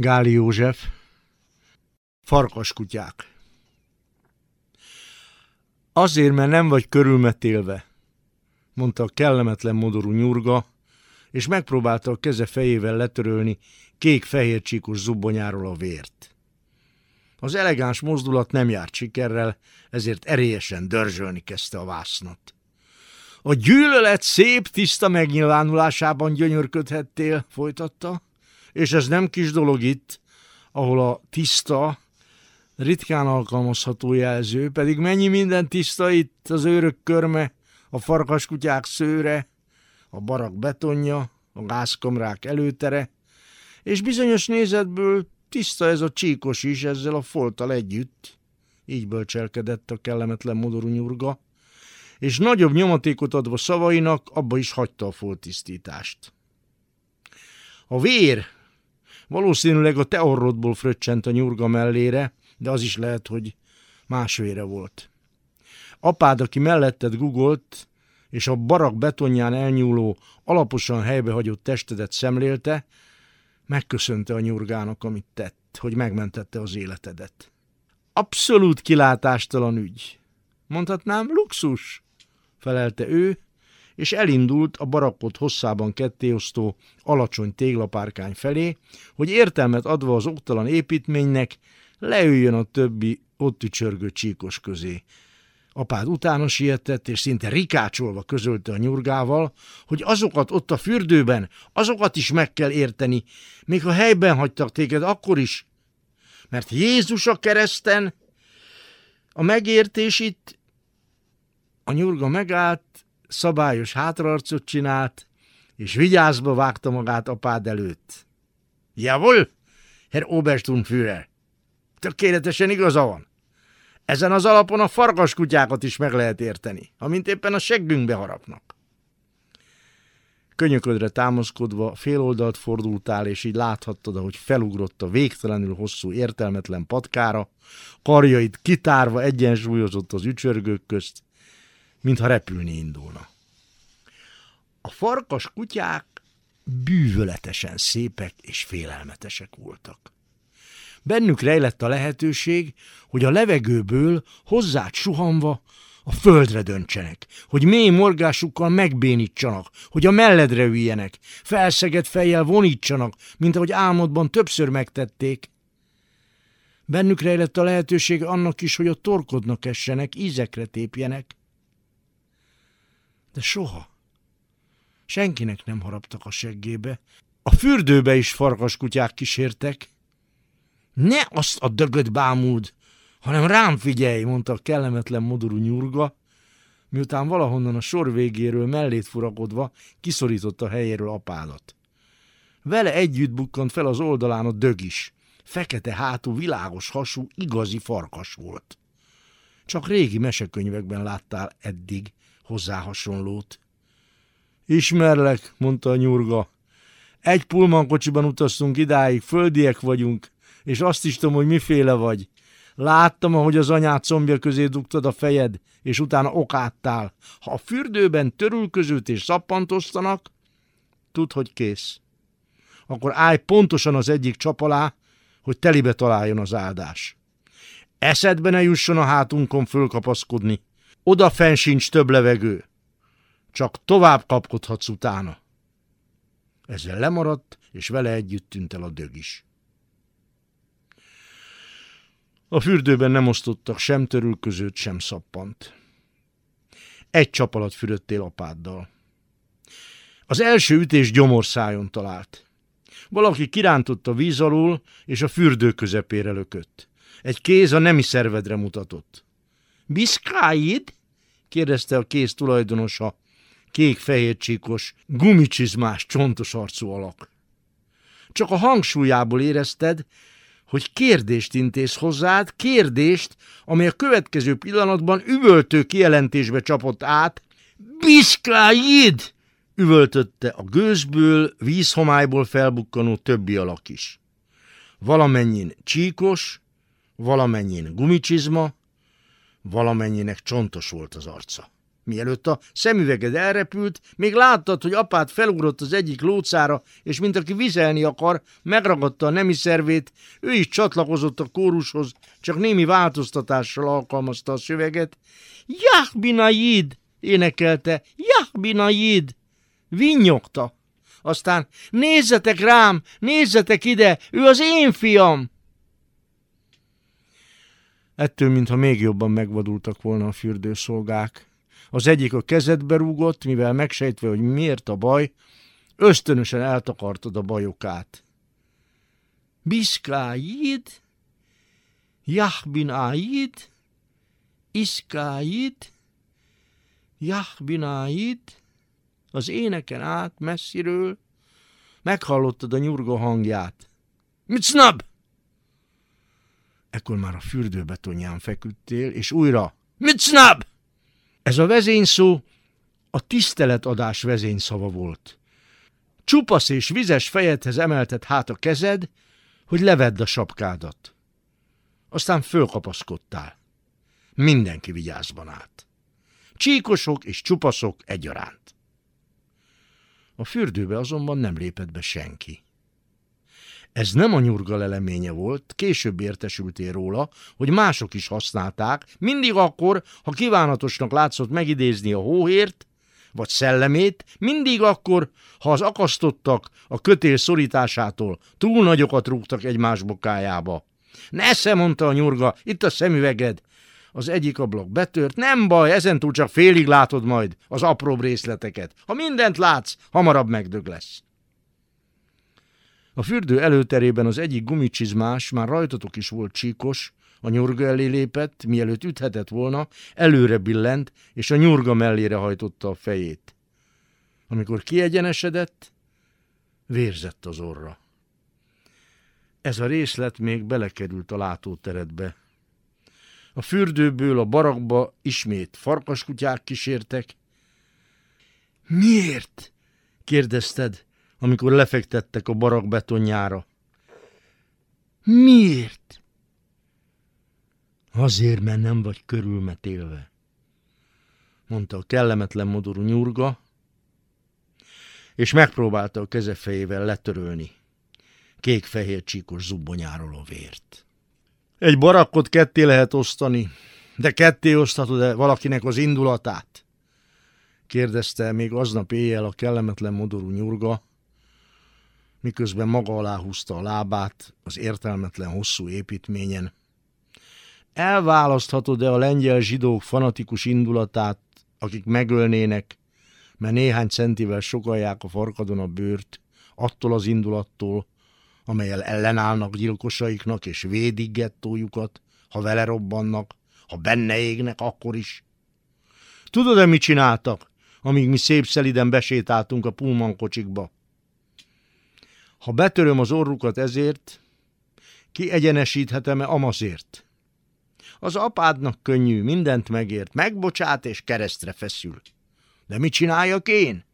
Gáli József Farkaskutyák Azért, mert nem vagy körülmetélve, mondta a kellemetlen modorú nyurga, és megpróbálta a keze fejével letörölni kék-fehér csíkos zubbonyáról a vért. Az elegáns mozdulat nem járt sikerrel, ezért erélyesen dörzsölni kezdte a vásznat. A gyűlölet szép, tiszta megnyilvánulásában gyönyörködhettél, folytatta, és ez nem kis dolog itt, ahol a tiszta, ritkán alkalmazható jelző, pedig mennyi minden tiszta itt az őrök körme, a farkaskutyák szőre, a barak betonja, a gázkamrák előtere, és bizonyos nézetből tiszta ez a csíkos is ezzel a folttal együtt, így bölcselkedett a kellemetlen modorú nyurga, és nagyobb nyomatékot adva szavainak, abba is hagyta a foltisztítást. A vér valószínűleg a te orrodból fröccsent a nyurga mellére, de az is lehet, hogy más vére volt. Apád, aki melletted gugolt, és a barak betonján elnyúló, alaposan helybehagyott testedet szemlélte, megköszönte a nyurgának, amit tett, hogy megmentette az életedet. Abszolút kilátástalan ügy. Mondhatnám, luxus, felelte ő, és elindult a barakot hosszában kettéosztó alacsony téglapárkány felé, hogy értelmet adva az oktalan építménynek leüljön a többi ott ücsörgő csíkos közé. Apád utána sietett, és szinte rikácsolva közölte a nyurgával, hogy azokat ott a fürdőben, azokat is meg kell érteni, még ha helyben hagytak téged akkor is. Mert Jézus a kereszten, a megértés itt, a nyurga megállt, szabályos hátraarcot csinált, és vigyázba vágta magát apád előtt. Jawohl, Herr Obersturmführer! Tökéletesen igaza van. Ezen az alapon a farkaskutyákat is meg lehet érteni, amint éppen a seggünkbe harapnak. Könyöködre támaszkodva féloldalt fordultál, és így láthattad, ahogy felugrott a végtelenül hosszú értelmetlen patkára, karjait kitárva egyensúlyozott az ücsörgők közt, mintha repülni indulna. A farkas kutyák bűvöletesen szépek és félelmetesek voltak. Bennük rejlett a lehetőség, hogy a levegőből hozzád suhanva a földre döntsenek, hogy mély morgásukkal megbénítsanak, hogy a melledre üljenek, felszegett fejjel vonítsanak, mint ahogy álmodban többször megtették. Bennük rejlett a lehetőség annak is, hogy a torkodnak essenek, ízekre tépjenek. De soha. Senkinek nem haraptak a seggébe. A fürdőbe is farkaskutyák kísértek, ne azt a dögöt bámuld, hanem rám figyelj, mondta a kellemetlen modorú nyurga, miután valahonnan a sor végéről mellét furakodva kiszorította a helyéről apádat. Vele együtt bukkant fel az oldalán a dög is. Fekete hátú, világos hasú, igazi farkas volt. Csak régi mesekönyvekben láttál eddig hozzá hasonlót. Ismerlek, mondta a nyurga. Egy pulmankocsiban utaztunk idáig, földiek vagyunk, és azt is tudom, hogy miféle vagy. Láttam, ahogy az anyát combja közé dugtad a fejed, és utána okáttál. Ha a fürdőben törülközőt és szappantoztanak, tudd, hogy kész. Akkor állj pontosan az egyik csap alá, hogy telibe találjon az áldás. Eszedbe ne jusson a hátunkon fölkapaszkodni. Oda fenn sincs több levegő. Csak tovább kapkodhatsz utána. Ezzel lemaradt, és vele együtt tűnt el a dög is. A fürdőben nem osztottak sem törülközőt, sem szappant. Egy csap alatt fürödtél apáddal. Az első ütés gyomorszájon talált. Valaki kirántott a víz alól, és a fürdő közepére lökött. Egy kéz a nemi szervedre mutatott. Biszkáid? Kérdezte a kéz tulajdonosa, kék-fehér csíkos, gumicsizmás, csontos arcú alak. Csak a hangsúlyából érezted, hogy kérdést intéz hozzád, kérdést, amely a következő pillanatban üvöltő kijelentésbe csapott át. Biszkáid! üvöltötte a gőzből, vízhomályból felbukkanó többi alak is. Valamennyin csíkos, valamennyin gumicsizma, valamennyinek csontos volt az arca. Mielőtt a szemüveged elrepült, még láttad, hogy apád felugrott az egyik lócára, és mint aki vizelni akar, megragadta a nemi szervét, ő is csatlakozott a kórushoz, csak némi változtatással alkalmazta a szöveget. Jahbinaid! énekelte, Jahbinaid! Vinnyogta. Aztán nézzetek rám, nézzetek ide, ő az én fiam! Ettől, mintha még jobban megvadultak volna a fürdőszolgák. Az egyik a kezedbe rúgott, mivel megsejtve, hogy miért a baj, ösztönösen eltakartad a bajokát. Biszkáid, Jahbin Aid, Iszkáid, Jahbin Aid, az éneken át messziről, meghallottad a nyurgó hangját. Mit snab? Ekkor már a fürdőbetonján feküdtél, és újra Mit snab? Ez a vezényszó a tiszteletadás vezényszava volt. Csupasz és vizes fejedhez emelted hát a kezed, hogy levedd a sapkádat. Aztán fölkapaszkodtál. Mindenki vigyázban állt. Csíkosok és csupaszok egyaránt. A fürdőbe azonban nem lépett be senki. Ez nem a nyurga leleménye volt, később értesültél róla, hogy mások is használták, mindig akkor, ha kívánatosnak látszott megidézni a hóhért, vagy szellemét, mindig akkor, ha az akasztottak a kötél szorításától túl nagyokat rúgtak egymás bokájába. Nesze, mondta a nyurga, itt a szemüveged. Az egyik ablak betört, nem baj, ezentúl csak félig látod majd az apróbb részleteket. Ha mindent látsz, hamarabb megdög lesz. A fürdő előterében az egyik gumicsizmás, már rajtatok is volt csíkos, a nyurga elé lépett, mielőtt üthetett volna, előre billent, és a nyurga mellére hajtotta a fejét. Amikor kiegyenesedett, vérzett az orra. Ez a részlet még belekerült a látóteredbe. A fürdőből a barakba ismét farkaskutyák kísértek. Miért? kérdezted, amikor lefektettek a barak betonjára. Miért? Azért, mert nem vagy körülmetélve, mondta a kellemetlen modorú nyurga, és megpróbálta a kezefejével letörölni kék-fehér csíkos zubbonyáról a vért. Egy barakkot ketté lehet osztani, de ketté oszthatod-e valakinek az indulatát? kérdezte még aznap éjjel a kellemetlen modorú nyurga, miközben maga alá húzta a lábát az értelmetlen hosszú építményen. Elválaszthatod-e a lengyel zsidók fanatikus indulatát, akik megölnének, mert néhány centivel sokalják a farkadon a bőrt, attól az indulattól, amelyel ellenállnak gyilkosaiknak és védik gettójukat, ha vele robbannak, ha benne égnek, akkor is. Tudod-e, mit csináltak, amíg mi szép szeliden besétáltunk a Pullman kocsikba? Ha betöröm az orrukat ezért, kiegyenesíthetem-e amazért? Az apádnak könnyű, mindent megért, megbocsát és keresztre feszül. De mit csináljak én?